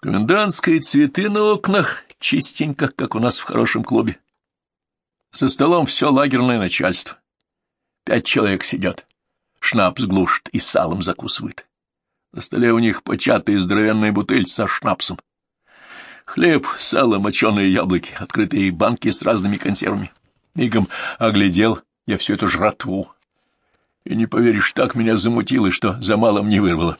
Комендантские цветы на окнах, чистенько, как у нас в хорошем клубе. За столом все лагерное начальство. Пять человек сидят. Шнапс глушит и салом закусывает. На столе у них початая здоровенная бутыль со шнапсом. Хлеб, сало, моченые яблоки, открытые банки с разными консервами. Мигом оглядел я всю эту жратву. И не поверишь, так меня замутило, что за малом не вырвало.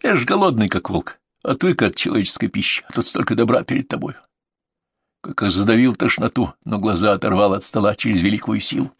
Я ж голодный, как волк, отвык от человеческой пищи, а тут столько добра перед тобой. Как задавил тошноту, но глаза оторвал от стола через великую силу.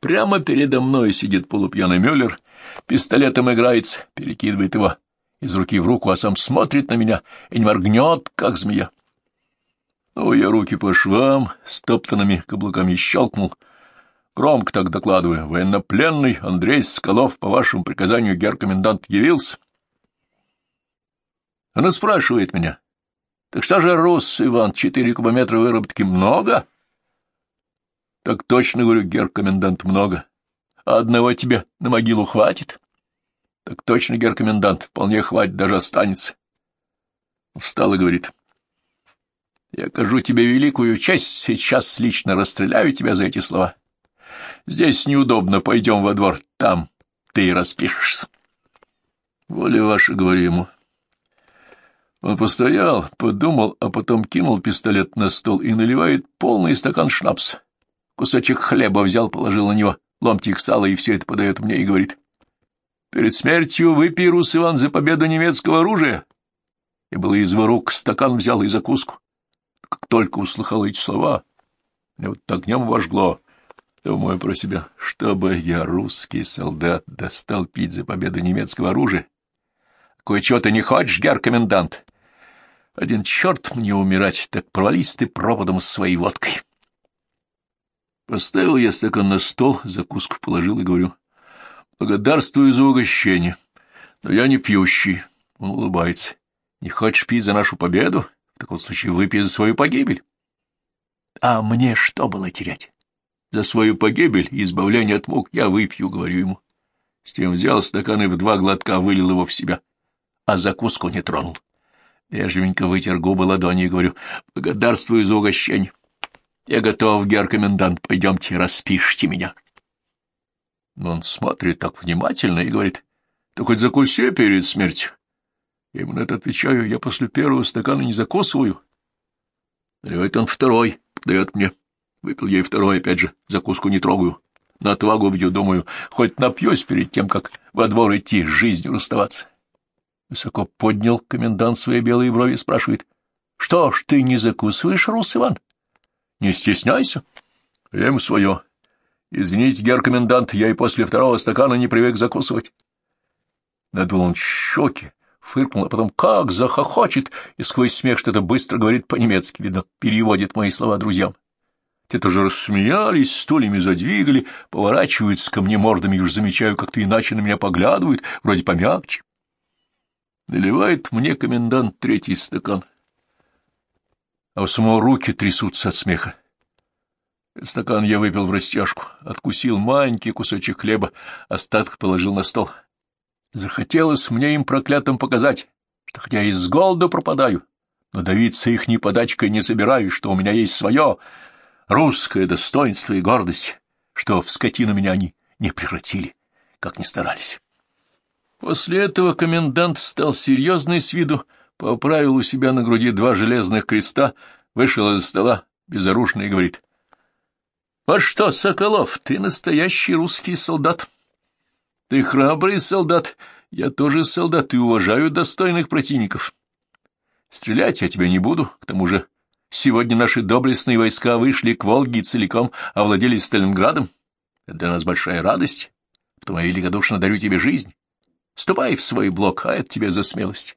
Прямо передо мной сидит полупьяный Мюллер, пистолетом играется, перекидывает его из руки в руку, а сам смотрит на меня и не моргнет, как змея. Ну, я руки по швам, стоптанными каблуками щелкнул. Громко так докладываю. Военнопленный Андрей Скалов по вашему приказанию гер-комендант явился. Она спрашивает меня. Так что же, Рус, Иван, четыре кубометра выработки много? Так точно, говорю, гер-комендант, много. А одного тебе на могилу хватит? Так точно, гер-комендант, вполне хватит, даже останется. Встал и говорит. Я окажу тебе великую честь, сейчас лично расстреляю тебя за эти слова. Здесь неудобно, пойдем во двор, там ты и распишешься. Воля ваша, говорю ему. Он постоял, подумал, а потом кинул пистолет на стол и наливает полный стакан шнапса. Кусочек хлеба взял, положил на него ломтик сала, и все это подает мне и говорит. Перед смертью выпей, Рус Иван, за победу немецкого оружия. Я было из рук стакан взял и закуску. Как только услыхал эти слова, меня вот огнем вожгло. Думаю про себя, чтобы я, русский солдат, достал пить за победу немецкого оружия. Кое-чего ты не хочешь, гер-комендант? Один черт мне умирать, так провались ты пропадом с своей водкой. Поставил я стакан на стол, закуску положил и говорю. Благодарствую за угощение, но я не пьющий. Он улыбается. Не хочешь пить за нашу победу? В таком случае выпей за свою погибель. А мне что было терять? За свою погибель и избавление от мук я выпью, говорю ему. С тем взял стакан и в два глотка вылил его в себя, а закуску не тронул. Вежливенько вытер губы ладонью и говорю, благодарствую за угощение. Я готов, гер-комендант, пойдемте, распишите меня. Но он смотрит так внимательно и говорит, да хоть закуси перед смертью. Я ему на это отвечаю, я после первого стакана не закусываю. Наливает он второй, подает мне. Выпил я и второй, опять же, закуску не трогаю. На отвагу бью, думаю, хоть напьюсь перед тем, как во двор идти, с жизнью расставаться. Высоко поднял комендант свои белые брови и спрашивает, — Что ж, ты не закусываешь, Рус Иван? — Не стесняйся. Я ему свое. Извините, гер-комендант, я и после второго стакана не привык закусывать. Надул он щеки, фыркнул, а потом как захохочет, и сквозь смех что-то быстро говорит по-немецки, видно, переводит мои слова друзьям. Те тоже рассмеялись, стульями задвигали, поворачиваются ко мне мордами, и уж замечаю, как-то иначе на меня поглядывают, вроде помягче. Наливает мне комендант третий стакан, а у самого руки трясутся от смеха. Стакан я выпил в растяжку, откусил маленький кусочек хлеба, остаток положил на стол. Захотелось мне им проклятым показать, что хотя и с голоду пропадаю, но давиться их ни подачкой не собираюсь, что у меня есть свое русское достоинство и гордость, что в скотину меня они не превратили, как ни старались. После этого комендант стал серьезный с виду, поправил у себя на груди два железных креста, вышел из стола безоружный и говорит — вот что, Соколов, ты настоящий русский солдат. Ты храбрый солдат, я тоже солдат и уважаю достойных противников. Стрелять я тебя не буду, к тому же сегодня наши доблестные войска вышли к Волге целиком овладели Сталинградом. Это для нас большая радость, потому я великодушно дарю тебе жизнь. Ступай в свой блок, а это тебе за смелость.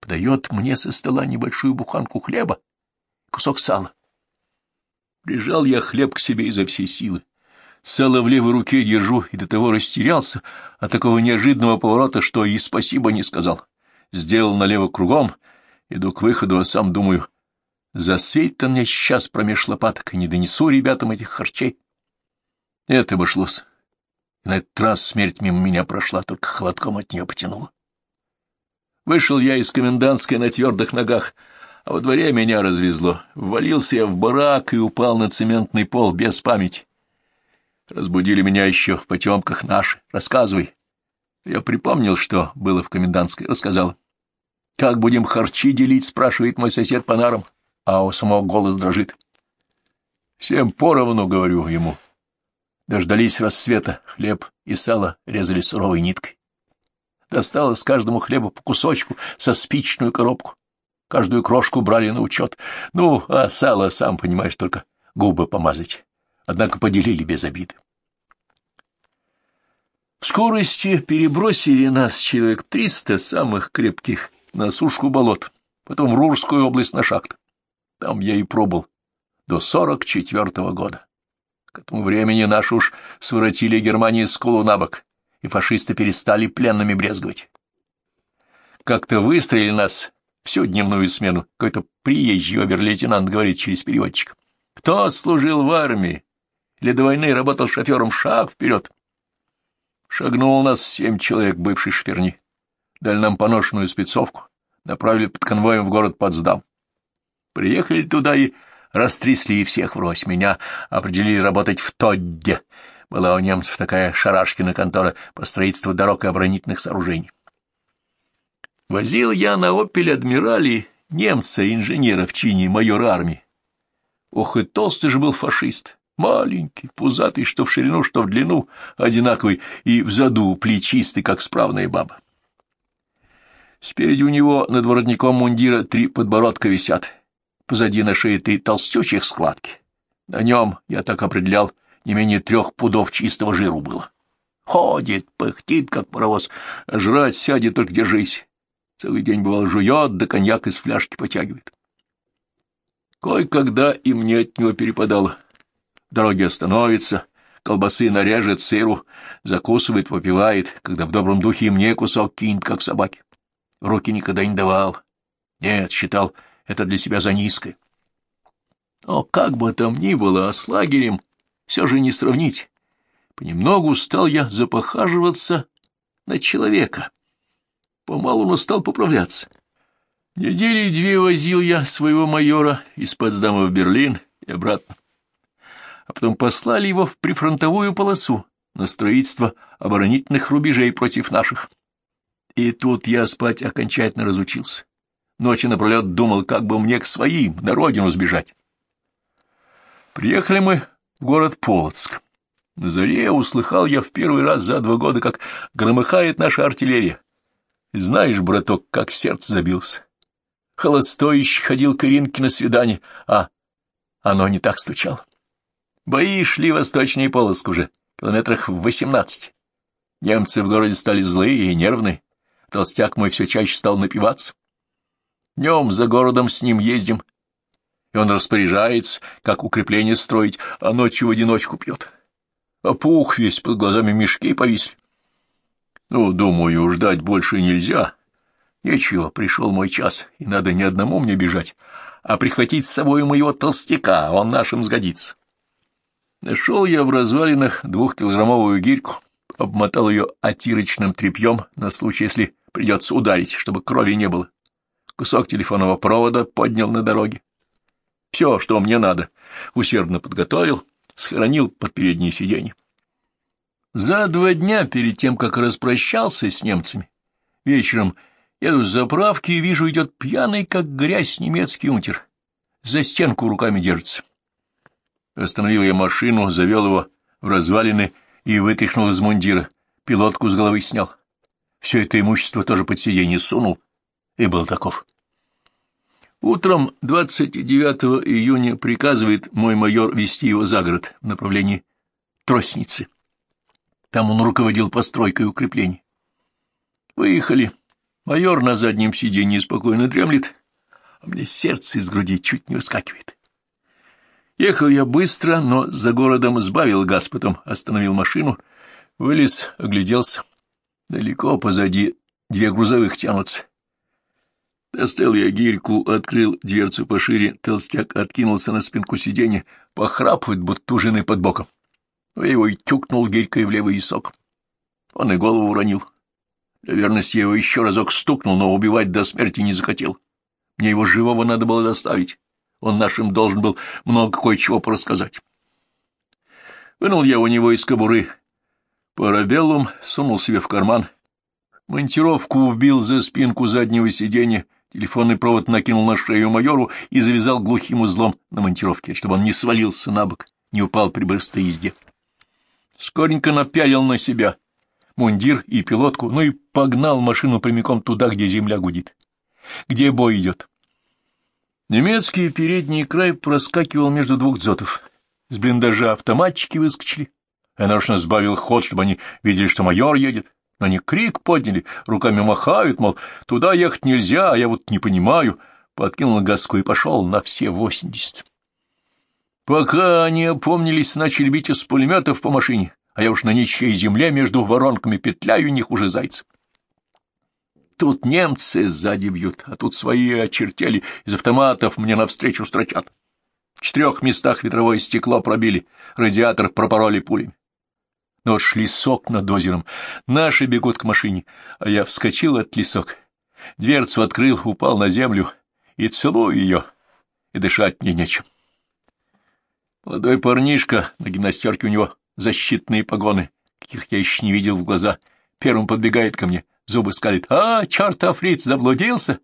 Подает мне со стола небольшую буханку хлеба, кусок сала. Прижал я хлеб к себе изо всей силы. Сало в левой руке держу и до того растерялся от такого неожиданного поворота, что и спасибо не сказал. Сделал налево кругом, иду к выходу, а сам думаю, засветь-то мне сейчас промеж лопаток и не донесу ребятам этих харчей. Это обошлось. На этот раз смерть мимо меня прошла, только холодком от нее потянула. Вышел я из комендантской на твердых ногах, а во дворе меня развезло. Ввалился я в барак и упал на цементный пол без памяти. Разбудили меня еще в потемках наши. Рассказывай. Я припомнил, что было в комендантской, рассказал. «Как будем харчи делить?» — спрашивает мой сосед по нарам, а у самого голос дрожит. «Всем поровну», — говорю ему. Дождались рассвета, хлеб и сало резали суровой ниткой. Досталось каждому хлебу по кусочку со спичную коробку. Каждую крошку брали на учет. Ну, а сало, сам понимаешь, только губы помазать. Однако поделили без обиды. В скорости перебросили нас человек триста самых крепких на сушку болот, потом в Рурскую область на шахту. Там я и пробыл до сорок четвертого года. К этому времени наши уж своротили Германии скулу на бок, и фашисты перестали пленными брезговать. Как-то выстрелили нас всю дневную смену. Какой-то приезжий обер-лейтенант говорит через переводчика. Кто служил в армии или до войны работал шофером, шаг вперед. Шагнул нас семь человек, бывший шверни. Дали нам поношенную спецовку, направили под конвоем в город Потсдам. Приехали туда и растрясли всех врозь. Меня определили работать в Тодде. Была у немцев такая шарашкина контора по строительству дорог и оборонительных сооружений. Возил я на «Опель Адмирали» немца-инженера в чине майора армии. Ох, и толстый же был фашист. Маленький, пузатый, что в ширину, что в длину, одинаковый, и в заду плечистый, как справная баба. Спереди у него над воротником мундира три подбородка висят, позади на шее три толстющих складки. На нем, я так определял, не менее трех пудов чистого жиру было. Ходит, пыхтит, как паровоз, а жрать сядет, только держись. Целый день, бывал, жует, да коньяк из фляжки потягивает. Кой-когда и мне от него перепадало. Дороги остановится, колбасы нарежет, сыру, закусывает, попивает, когда в добром духе и мне кусок кинет, как собаки. Руки никогда не давал. Нет, считал, это для себя за низкое. Но как бы там ни было, а с лагерем все же не сравнить. Понемногу стал я запохаживаться на человека. Помалу он стал поправляться. Недели две возил я своего майора из Потсдама в Берлин и обратно. А потом послали его в прифронтовую полосу на строительство оборонительных рубежей против наших. И тут я спать окончательно разучился. Ночи напролет думал, как бы мне к своим, на родину сбежать. Приехали мы в город Полоцк. На заре услыхал я в первый раз за два года, как громыхает наша артиллерия. Знаешь, браток, как сердце забился. Холостой ходил к Иринке на свидание, а оно не так стучало. Бои шли восточнее Полоцк уже, километрах в восемнадцать. Немцы в городе стали злые и нервные. Толстяк мой все чаще стал напиваться. Днем за городом с ним ездим, и он распоряжается, как укрепление строить, а ночью в одиночку пьет. А пух весь под глазами мешки повисли. Ну, думаю, ждать больше нельзя. Ничего, пришел мой час, и надо не одному мне бежать, а прихватить с собой моего толстяка, он нашим сгодится. Нашел я в развалинах двухкилограммовую гирьку, обмотал ее отирочным тряпьем на случай, если придется ударить, чтобы крови не было. Кусок телефонного провода поднял на дороге. Все, что мне надо, усердно подготовил, схоронил под переднее сиденье. За два дня перед тем, как распрощался с немцами, вечером еду с заправки и вижу, идет пьяный, как грязь, немецкий унтер. За стенку руками держится. Остановил я машину, завел его в развалины и вытряхнул из мундира. Пилотку с головы снял. Все это имущество тоже под сиденье сунул и был таков. Утром 29 июня приказывает мой майор вести его за город в направлении Тростницы. Там он руководил постройкой укреплений. Выехали. Майор на заднем сиденье спокойно дремлет, а мне сердце из груди чуть не выскакивает. Ехал я быстро, но за городом сбавил газ, потом остановил машину, вылез, огляделся. Далеко позади две грузовых тянутся. Достал я гирьку, открыл дверцу пошире, толстяк откинулся на спинку сиденья, похрапывает, будто у жены под боком. Но я его и тюкнул гирькой в левый висок. Он и голову уронил. Для верности я его еще разок стукнул, но убивать до смерти не захотел. Мне его живого надо было доставить. Он нашим должен был много кое-чего порассказать. Вынул я у него из кобуры парабеллум, сунул себе в карман, монтировку вбил за спинку заднего сиденья, телефонный провод накинул на шею майору и завязал глухим узлом на монтировке, чтобы он не свалился на бок, не упал при быстрой езде. Скоренько напялил на себя мундир и пилотку, ну и погнал машину прямиком туда, где земля гудит, где бой идет. Немецкий передний край проскакивал между двух дзотов. С блиндажа автоматчики выскочили. Я нарочно сбавил ход, чтобы они видели, что майор едет. Они крик подняли, руками махают, мол, туда ехать нельзя, а я вот не понимаю. Подкинул газку и пошел на все восемьдесят. Пока они опомнились, начали бить из пулеметов по машине, а я уж на ничьей земле между воронками петляю, них уже зайцев. Тут немцы сзади бьют, а тут свои очертели, из автоматов мне навстречу строчат. В четырех местах ветровое стекло пробили, радиатор пропороли пулями. Но вот шли сок над озером, наши бегут к машине, а я вскочил от лесок, дверцу открыл, упал на землю и целую ее, и дышать мне нечем. Молодой парнишка, на гимнастерке у него защитные погоны, каких я еще не видел в глаза, первым подбегает ко мне — Зубы скалит. «А, чертов фриц, заблудился!»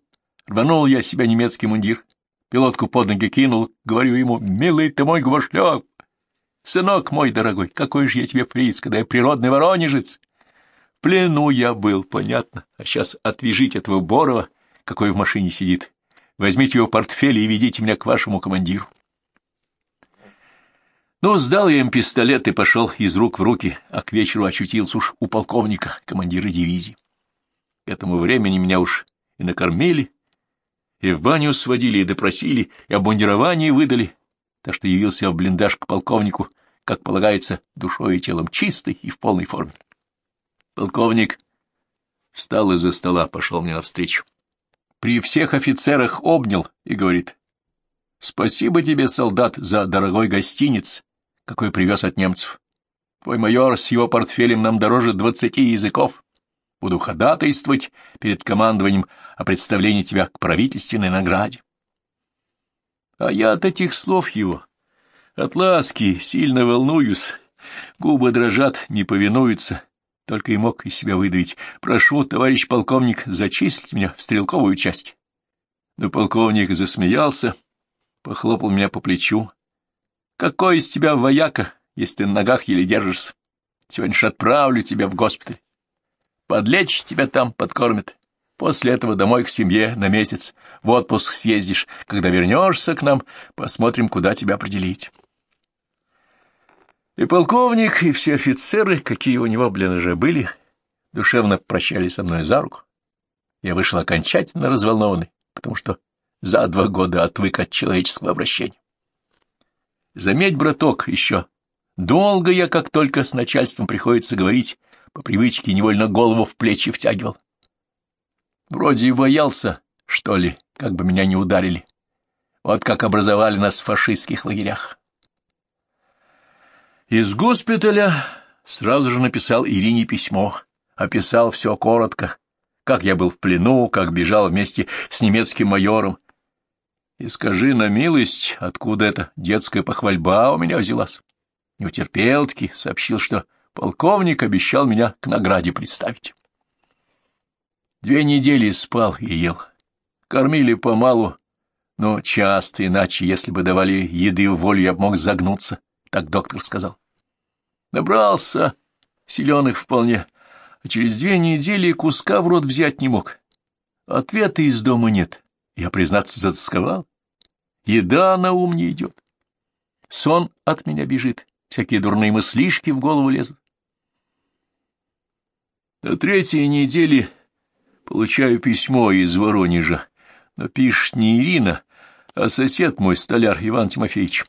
Рванул я себя немецкий мундир. Пилотку под ноги кинул, говорю ему, «Милый ты мой гвошлёк! Сынок мой дорогой, какой же я тебе фриц, когда я природный воронежец!» В плену я был, понятно, а сейчас отвяжите этого Борова, какой в машине сидит. Возьмите его портфель и ведите меня к вашему командиру. Ну, сдал я им пистолет и пошел из рук в руки, а к вечеру очутился уж у полковника, командира дивизии. К этому времени меня уж и накормили, и в баню сводили, и допросили, и обмундирование выдали, так что явился в блиндаж к полковнику, как полагается, душой и телом чистый и в полной форме. Полковник встал из-за стола, пошел мне навстречу. При всех офицерах обнял и говорит, «Спасибо тебе, солдат, за дорогой гостиниц, какой привез от немцев. Твой майор с его портфелем нам дороже двадцати языков. Буду ходатайствовать перед командованием о представлении тебя к правительственной награде. А я от этих слов его, от ласки, сильно волнуюсь, губы дрожат, не повинуются, только и мог из себя выдавить. Прошу, товарищ полковник, зачислить меня в стрелковую часть. Но полковник засмеялся, похлопал меня по плечу. Какой из тебя вояка, если ты на ногах еле держишься? Сегодня же отправлю тебя в госпиталь. Подлечь тебя там, подкормят. После этого домой к семье на месяц, в отпуск съездишь. Когда вернешься к нам, посмотрим, куда тебя определить. И полковник, и все офицеры, какие у него, блин, уже были, душевно прощались со мной за руку. Я вышел окончательно разволнованный, потому что за два года отвык от человеческого обращения. Заметь, браток, еще долго я, как только с начальством приходится говорить, по привычке невольно голову в плечи втягивал. Вроде боялся, что ли, как бы меня не ударили. Вот как образовали нас в фашистских лагерях. Из госпиталя сразу же написал Ирине письмо, описал все коротко, как я был в плену, как бежал вместе с немецким майором. И скажи на милость, откуда эта детская похвальба у меня взялась. Не утерпел-таки, сообщил, что Полковник обещал меня к награде представить. Две недели спал и ел. Кормили помалу, но часто, иначе, если бы давали еды в волю, я бы мог загнуться, так доктор сказал. Набрался, силеных вполне, а через две недели куска в рот взять не мог. Ответа из дома нет. Я, признаться, затасковал. Еда на ум не идет. Сон от меня бежит, всякие дурные мыслишки в голову лезут. На третьей неделе получаю письмо из Воронежа, но пишет не Ирина, а сосед мой, столяр Иван Тимофеевич.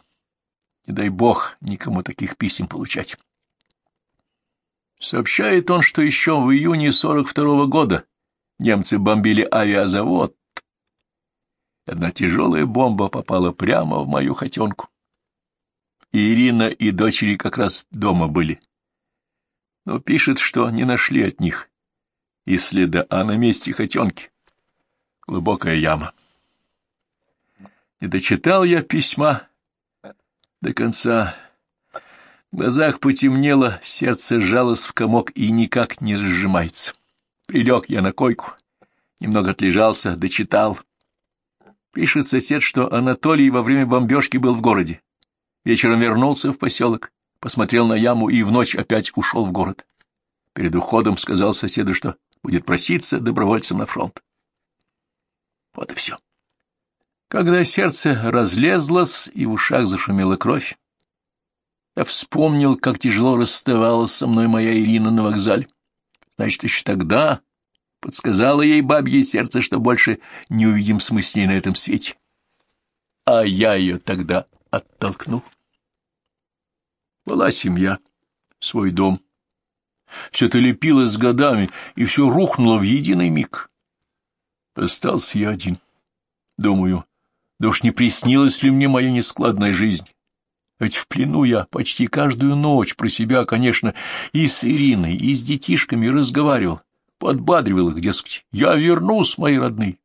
Не дай бог никому таких писем получать. Сообщает он, что еще в июне 42-го года немцы бомбили авиазавод. Одна тяжелая бомба попала прямо в мою хотенку. Ирина и дочери как раз дома были но пишет, что не нашли от них и следа, а на месте хотенки. Глубокая яма. Не дочитал я письма до конца. В глазах потемнело, сердце сжалось в комок и никак не разжимается. Прилег я на койку, немного отлежался, дочитал. Пишет сосед, что Анатолий во время бомбежки был в городе. Вечером вернулся в поселок, посмотрел на яму и в ночь опять ушел в город. Перед уходом сказал соседу, что будет проситься добровольцем на фронт. Вот и все. Когда сердце разлезлось и в ушах зашумела кровь, я вспомнил, как тяжело расставалась со мной моя Ирина на вокзале. Значит, еще тогда подсказала ей бабье сердце, что больше не увидим с на этом свете. А я ее тогда оттолкнул. Была семья, свой дом. Все это лепилось годами, и все рухнуло в единый миг. Остался я один. Думаю, да уж не приснилась ли мне моя нескладная жизнь? Ведь в плену я почти каждую ночь про себя, конечно, и с Ириной, и с детишками разговаривал, подбадривал их, дескать, я вернусь, мои родные.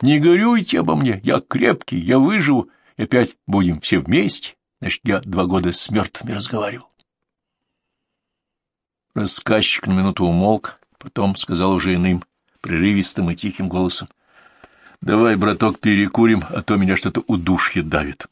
Не горюйте обо мне, я крепкий, я выживу, и опять будем все вместе. Значит, я два года с мертвыми разговаривал. Рассказчик на минуту умолк, потом сказал уже иным, прерывистым и тихим голосом. — Давай, браток, перекурим, а то меня что-то удушье давит. —